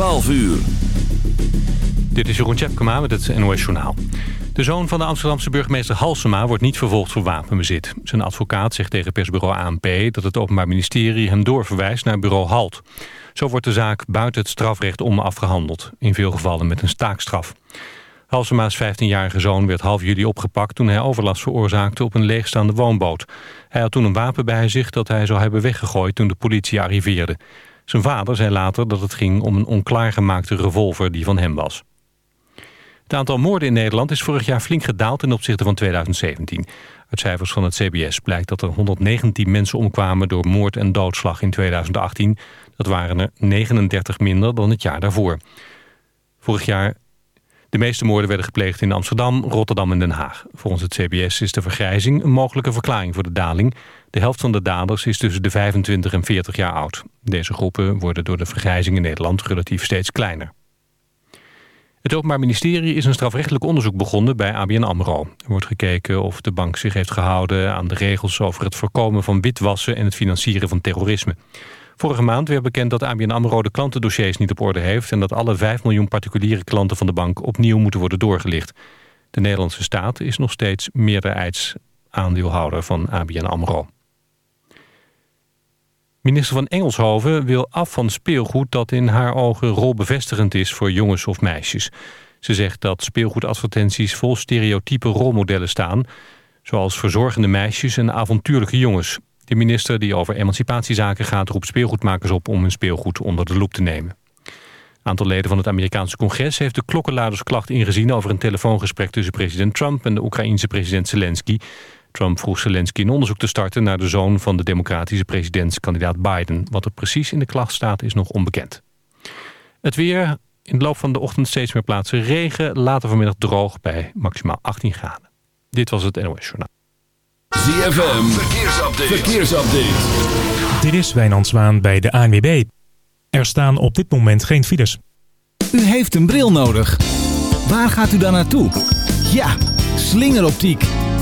12 uur. Dit is Jeroen Tjepkema met het NOS Journaal. De zoon van de Amsterdamse burgemeester Halsema wordt niet vervolgd voor wapenbezit. Zijn advocaat zegt tegen persbureau ANP dat het Openbaar Ministerie hem doorverwijst naar bureau HALT. Zo wordt de zaak buiten het strafrecht om afgehandeld. In veel gevallen met een staakstraf. Halsema's 15-jarige zoon werd half juli opgepakt... toen hij overlast veroorzaakte op een leegstaande woonboot. Hij had toen een wapen bij zich dat hij zou hebben weggegooid... toen de politie arriveerde. Zijn vader zei later dat het ging om een onklaargemaakte revolver die van hem was. Het aantal moorden in Nederland is vorig jaar flink gedaald ten opzichte van 2017. Uit cijfers van het CBS blijkt dat er 119 mensen omkwamen door moord en doodslag in 2018. Dat waren er 39 minder dan het jaar daarvoor. Vorig jaar de meeste moorden werden gepleegd in Amsterdam, Rotterdam en Den Haag. Volgens het CBS is de vergrijzing een mogelijke verklaring voor de daling. De helft van de daders is tussen de 25 en 40 jaar oud. Deze groepen worden door de vergrijzing in Nederland relatief steeds kleiner. Het Openbaar Ministerie is een strafrechtelijk onderzoek begonnen bij ABN AMRO. Er wordt gekeken of de bank zich heeft gehouden aan de regels over het voorkomen van witwassen en het financieren van terrorisme. Vorige maand werd bekend dat ABN AMRO de klantendossiers niet op orde heeft... en dat alle 5 miljoen particuliere klanten van de bank opnieuw moeten worden doorgelicht. De Nederlandse staat is nog steeds meerderheidsaandeelhouder van ABN AMRO. Minister van Engelshoven wil af van speelgoed dat in haar ogen rolbevestigend is voor jongens of meisjes. Ze zegt dat speelgoedadvertenties vol stereotype rolmodellen staan... zoals verzorgende meisjes en avontuurlijke jongens. De minister die over emancipatiezaken gaat roept speelgoedmakers op om hun speelgoed onder de loep te nemen. Een aantal leden van het Amerikaanse congres heeft de klokkenluidersklacht ingezien over een telefoongesprek tussen president Trump en de Oekraïense president Zelensky. Trump vroeg Zelensky een onderzoek te starten naar de zoon van de democratische presidentskandidaat Biden. Wat er precies in de klacht staat is nog onbekend. Het weer, in de loop van de ochtend steeds meer plaatsen regen, later vanmiddag droog bij maximaal 18 graden. Dit was het NOS Journaal. ZFM, verkeersupdate. verkeersupdate. Dit is Wijnand Zwaan bij de ANWB. Er staan op dit moment geen files. U heeft een bril nodig. Waar gaat u dan naartoe? Ja, slingeroptiek.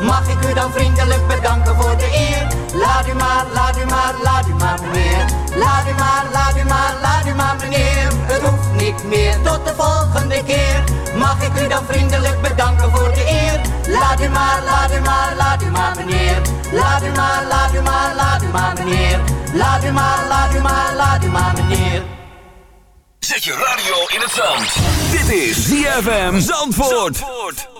Mag ik u dan vriendelijk bedanken voor de eer Laat u maar, laat u maar, laat u maar meneer Laat u maar, laat u maar, laat u maar meneer Het hoeft niet meer, tot de volgende keer Mag ik u dan vriendelijk bedanken voor de eer Laat u maar, laat u maar, laat u maar meneer Laat u maar, laat u maar, laat u maar meneer Laat u maar, laat u maar, laat u maar meneer Zet je radio in het zand. Dit is ZFM Zandvoort. Zandvoort.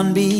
on beat.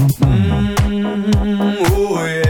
Mm, oh yeah,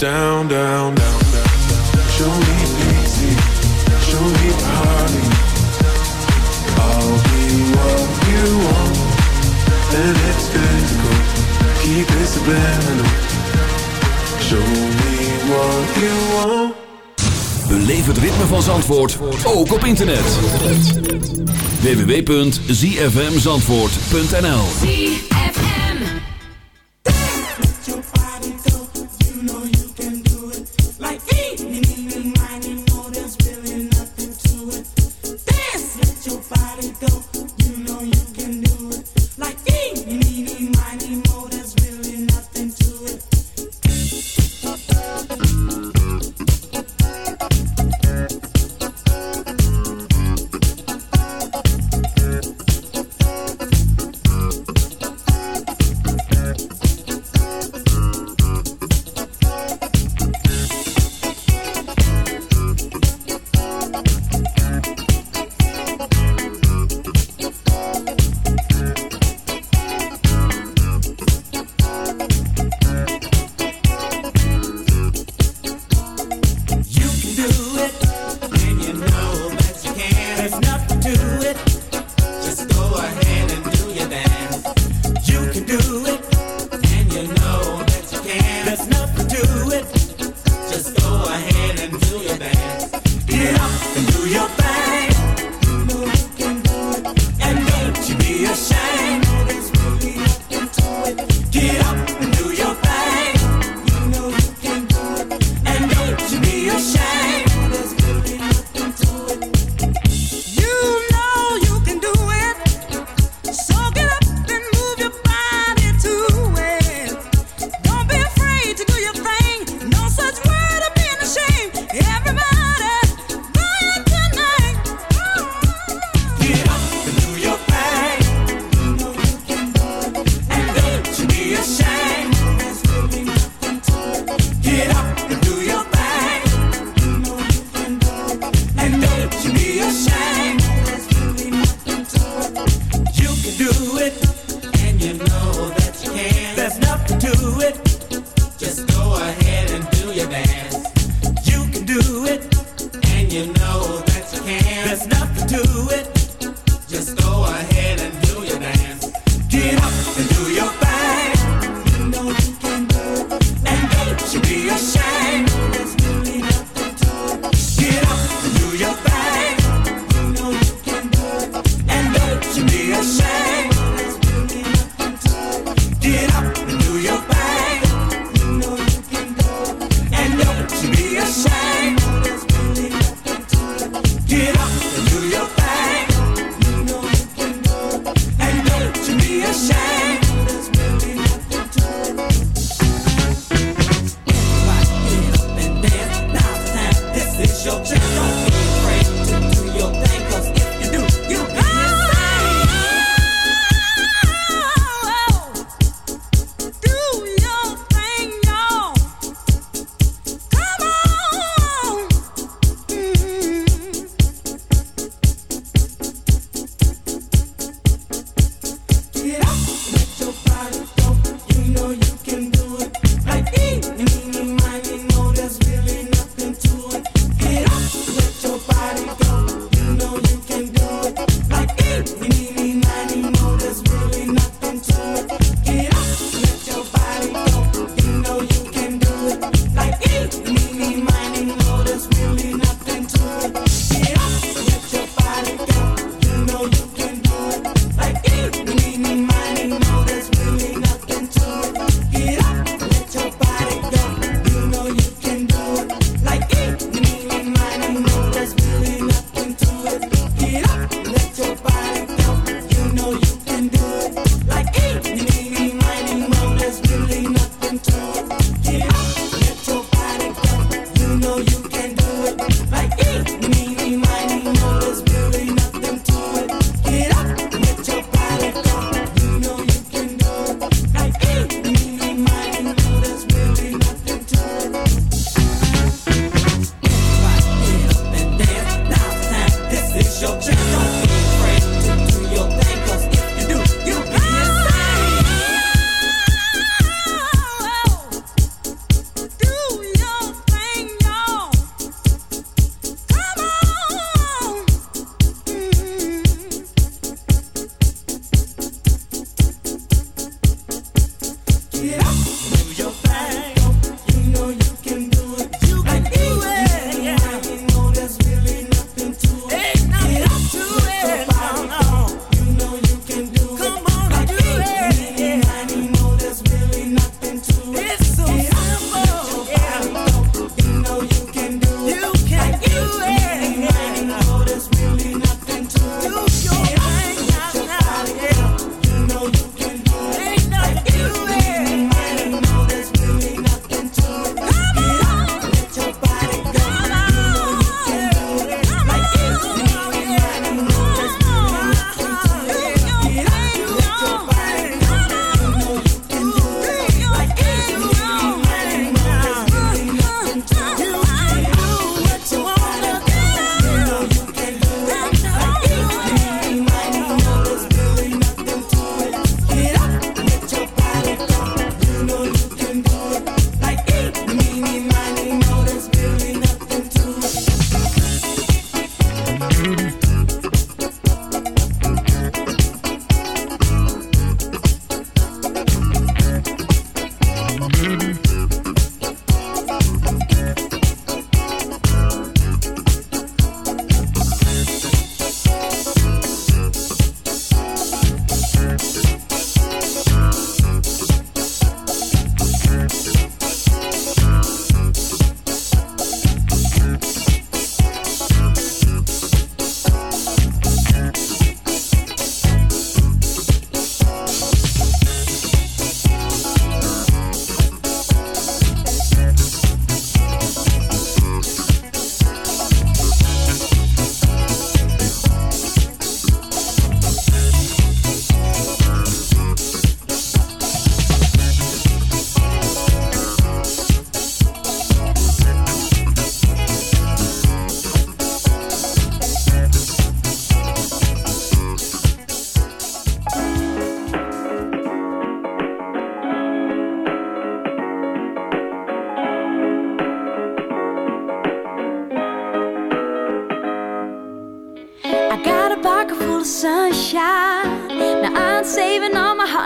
Down, down, down, down. Show me easy, show me honey. I'll be what you want, and it's physical. Keep it subliminal. Show me what you want. Beleef het ritme van Zandvoort ook op internet. www.zfmzandvoort.nl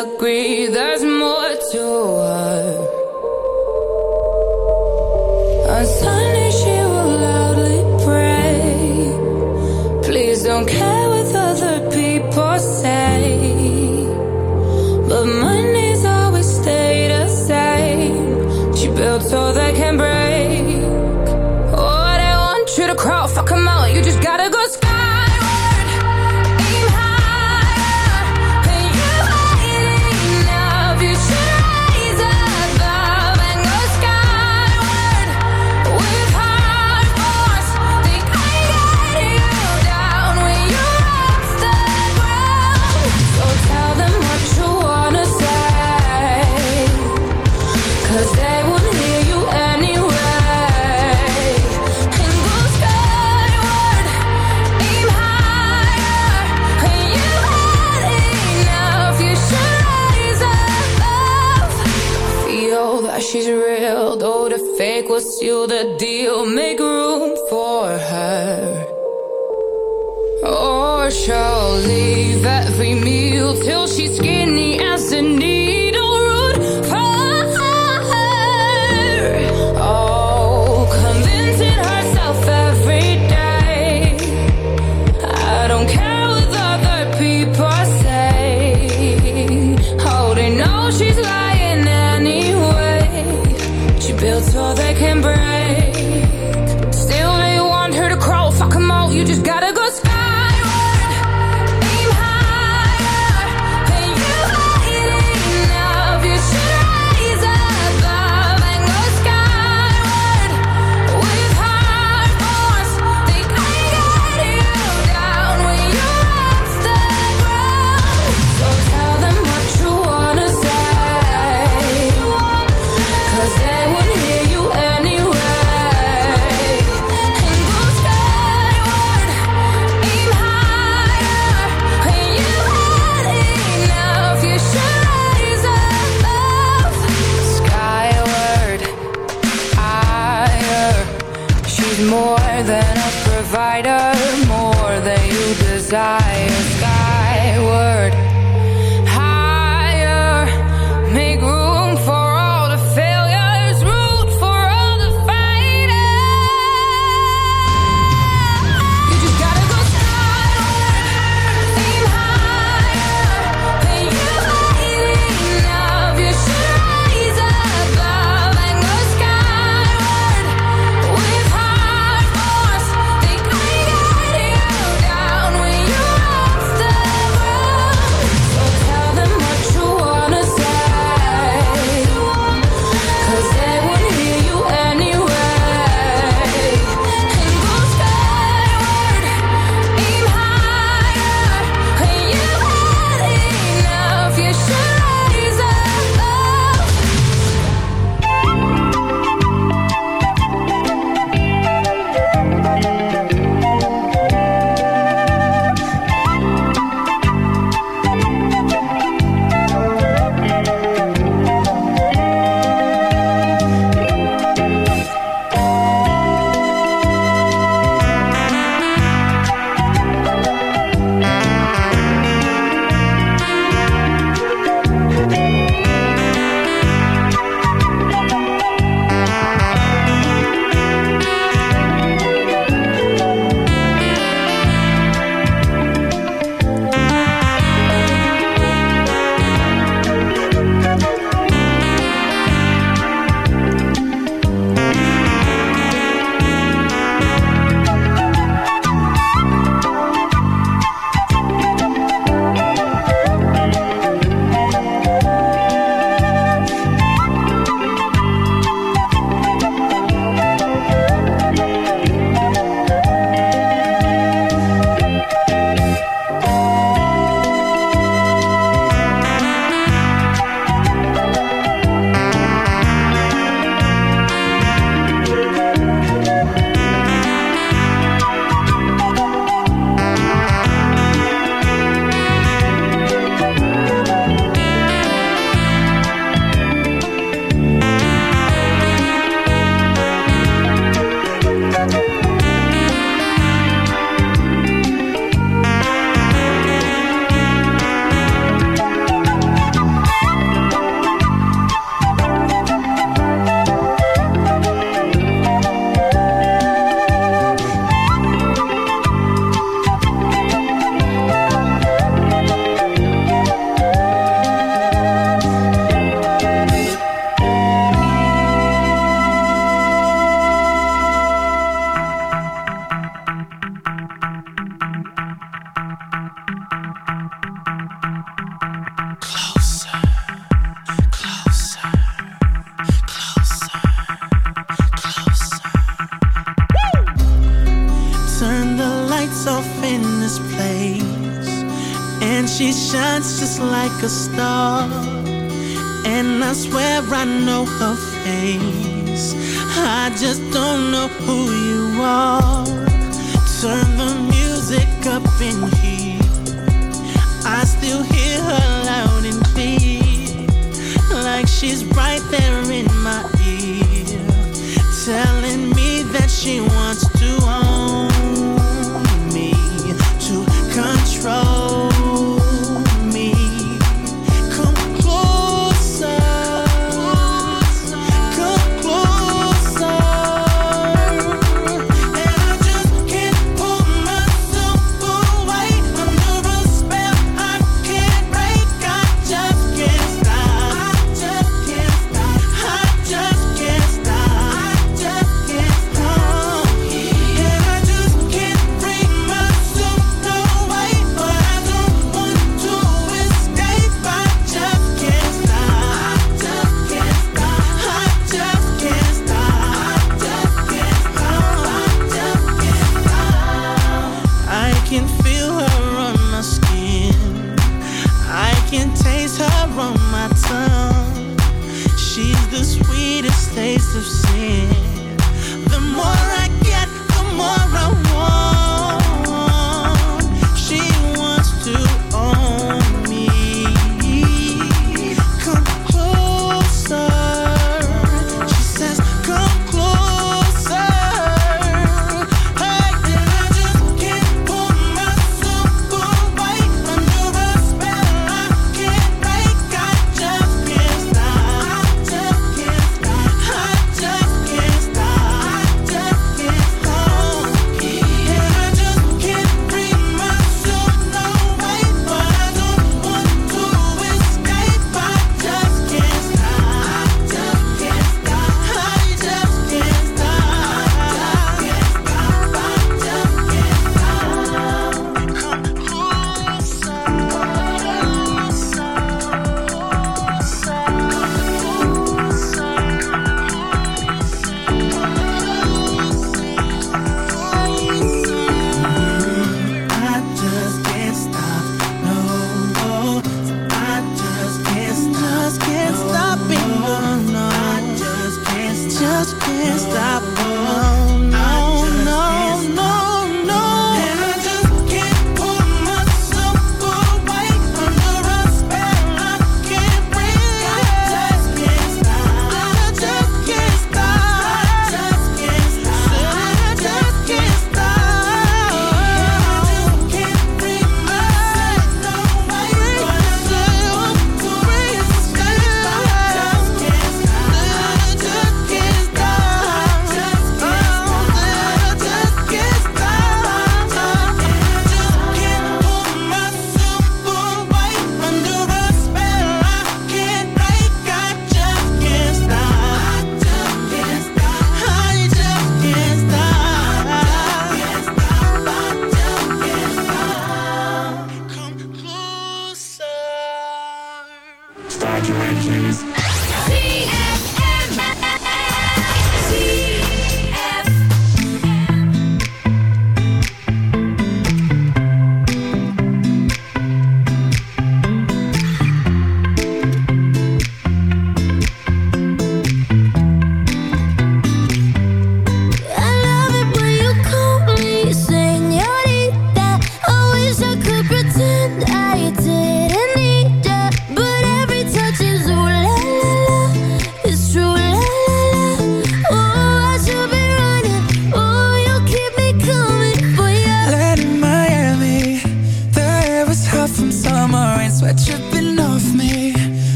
agree Deep.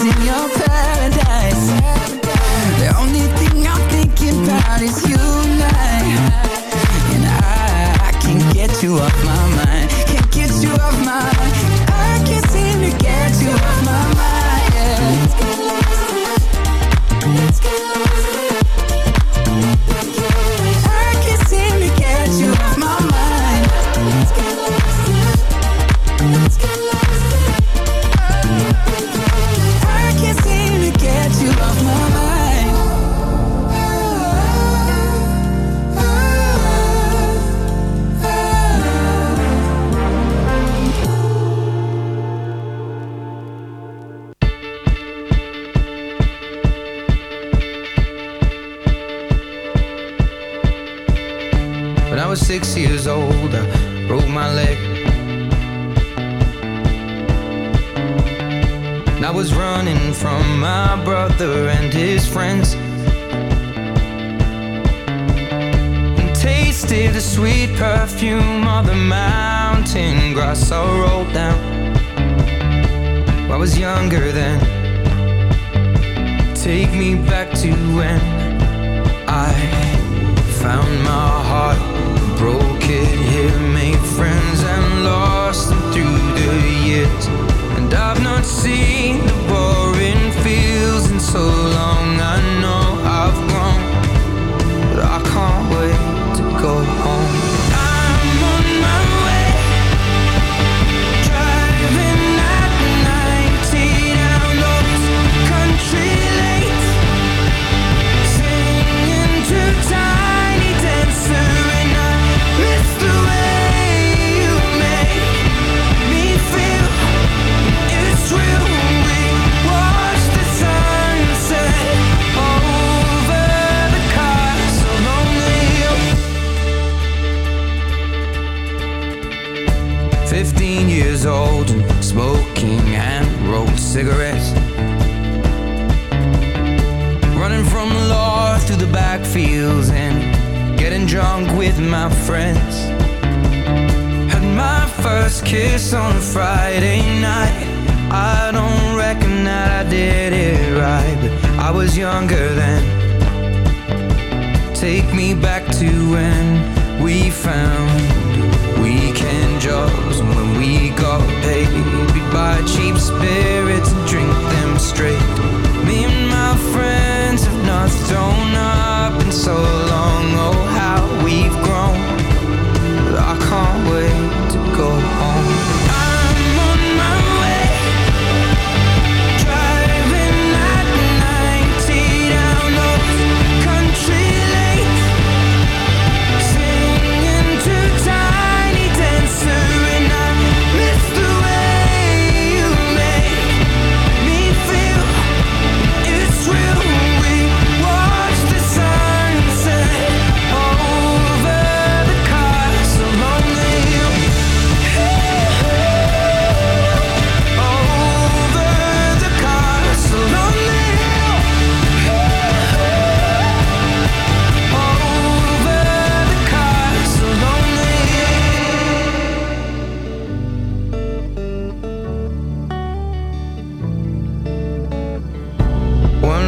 in your past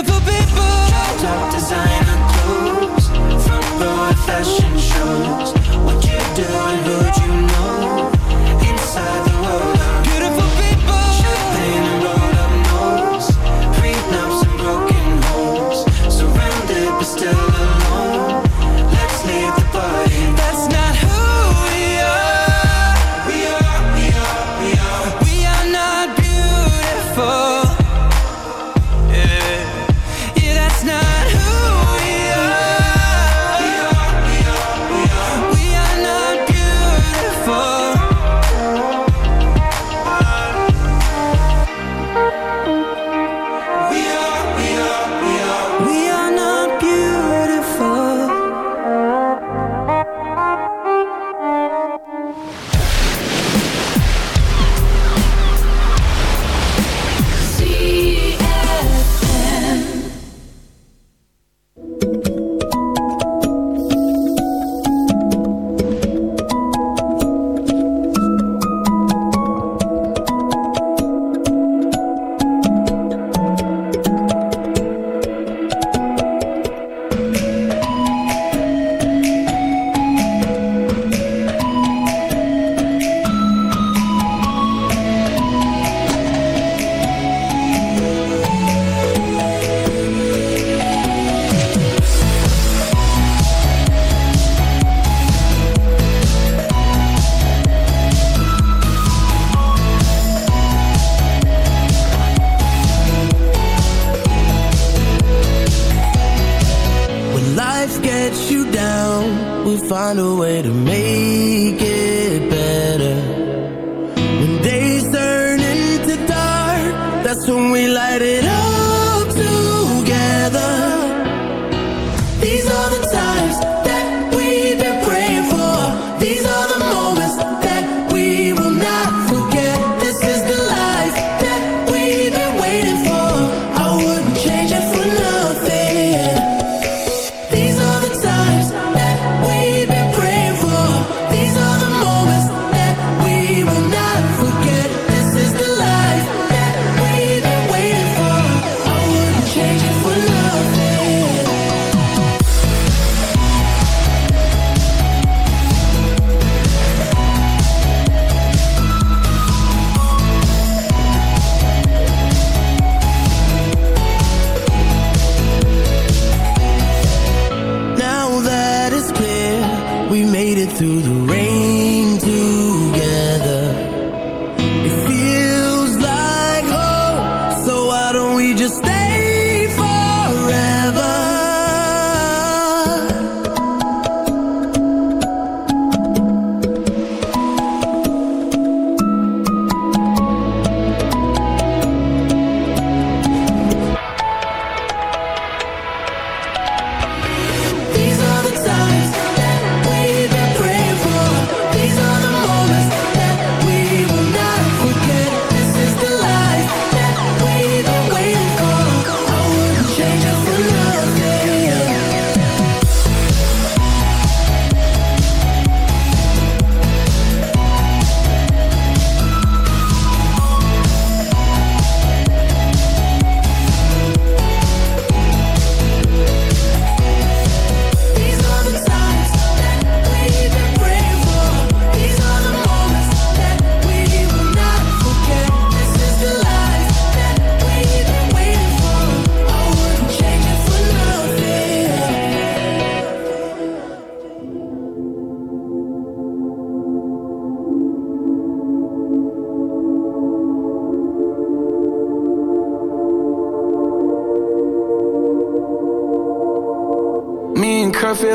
Beautiful people.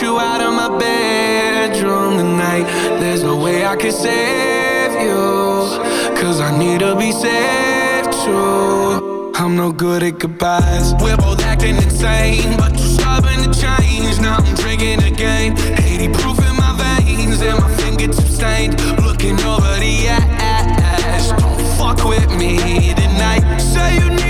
You out of my bedroom tonight. There's no way I can save you. Cause I need to be saved too. I'm no good at goodbyes. We're both acting insane, but you're stubborn to change. Now I'm drinking again. 80 proof in my veins, and my fingertips stained. Looking over the ash. Don't fuck with me tonight. Say you needed